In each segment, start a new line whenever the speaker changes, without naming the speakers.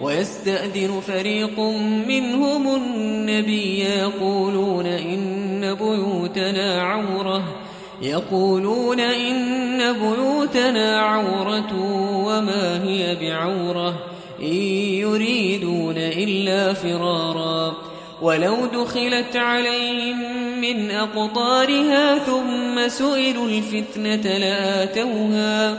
ويستأذن فريق منهم النبي يقولون إن بيوتنا عورة يقولون إن بيوتنا عورة وما هي بعورة إن يريدون إلا فرارا. ولو دخلت عليهم من أقطارها ثم سئلوا الفتنة لآتوها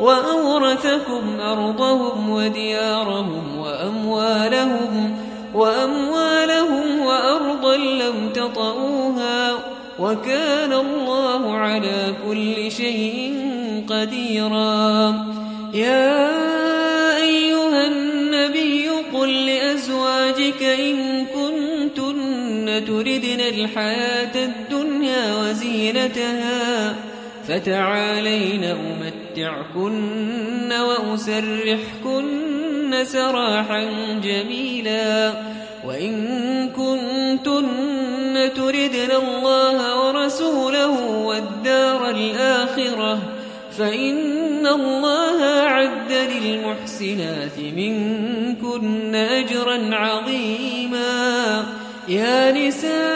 وأورثكم أرضهم وديارهم وأموالهم وأموالهم وأرضا لم تطئوها وكان الله على كل شيء قديرا. يا أيها النبي قل لأزواجك إن كنتن تردن الحياة الدنيا وزينتها فتعالين أمتعكن وأسرحكن سراحا جميلا. وإن كنتن تردن الله ورسوله والدار الآخرة فإن الله عد للمحسنات منكن أجرا عظيما. يا نساء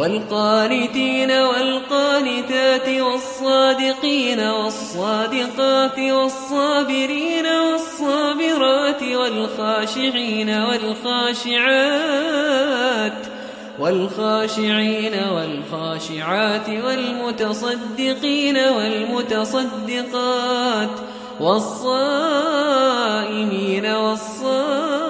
والقانتين والقانتات والصادقين والصادقات والصابرين والصابرات والخاشعين والخاشعات والخاشعين والخاشعات والمتصدقين والمتصدقات والصائمين والصائمات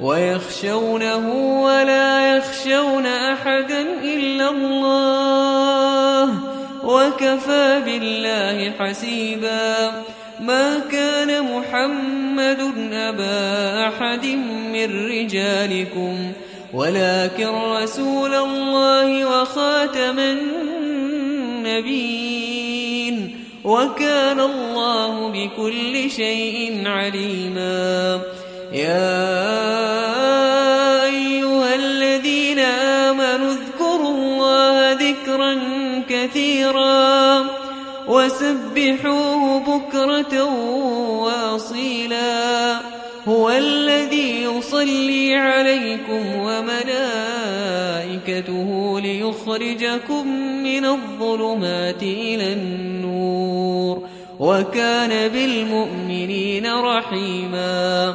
ويخشونه ولا يخشون أحدا إلا الله وكفى بالله حسيبا ما كان محمد أبا أحد من رجالكم ولكن رسول الله وخاتم النبيين وكان الله بكل شيء عليما يا أيها الذين آمنوا اذكروا الله ذكرا كثيرا وسبحوه بكرة واصيلا هو الذي يصلي عليكم وملائكته ليخرجكم من الظلمات إلى النور وكان بالمؤمنين رحيما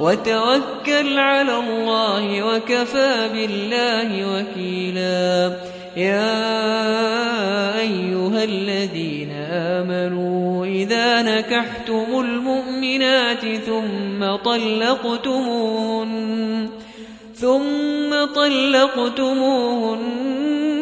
وتوكل على الله وكفى بالله وكيلا. يا أيها الذين آمنوا إذا نكحتم المؤمنات ثم طلقتمون ثم طلقتموهن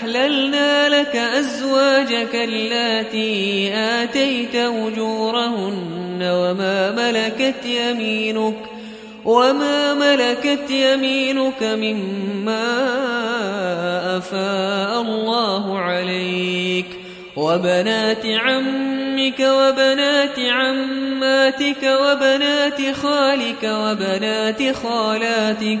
أحللنا لك أزواجك اللاتي آتيت أجورهن وما ملكت يمينك وما ملكت يمينك مما أفاء الله عليك وبنات عمك وبنات عماتك وبنات خالك وبنات خالاتك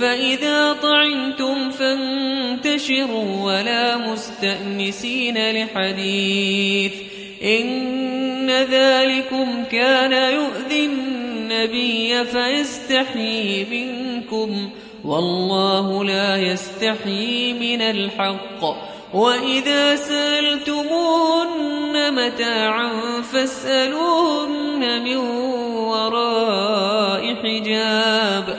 فإذا طعنتم فانتشروا ولا مستأنسين لحديث إن ذلكم كان يؤذي النبي فيستحيي منكم والله لا يستحيي من الحق وإذا سألتمون متاعا فاسألوهن من وراء حجاب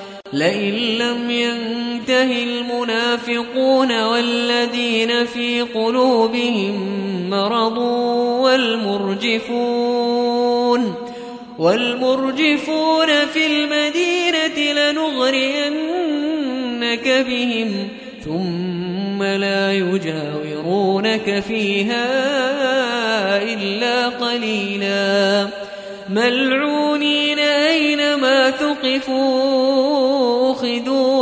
لئن لم ينته المنافقون والذين في قلوبهم مرض والمرجفون والمرجفون في المدينة لنغرينك بهم ثم لا يجاورونك فيها إلا قليلا ملعونين أينما أخذوا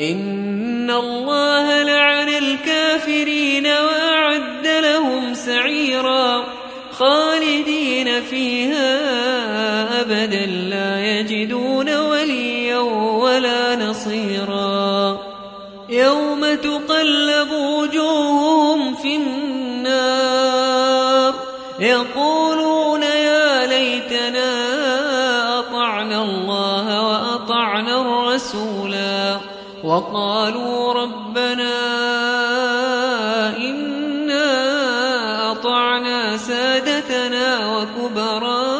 إن الله لعن الكافرين وأعد لهم سعيرا خالدين فيها أبدا لا يجدون وليا ولا نصيرا يوم تقلب وقالوا ربنا إنا أطعنا سادتنا وكبراءنا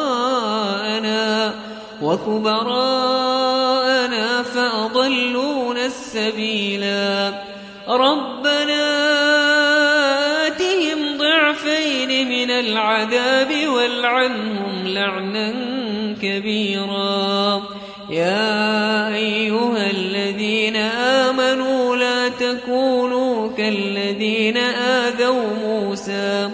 وكبراءنا فأضلونا السبيلا. ربنا آتهم ضعفين من العذاب والعنهم لعنا كبيرا. يا كالذين آذوا موسى.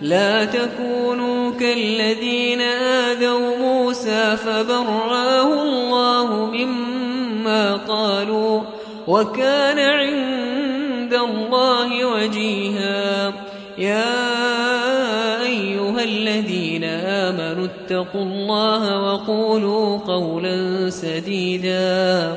لا تكونوا كالذين آذوا موسى فبرآه الله مما قالوا وكان عند الله وجيها. يا أيها الذين آمنوا اتقوا الله وقولوا قولا سديدا.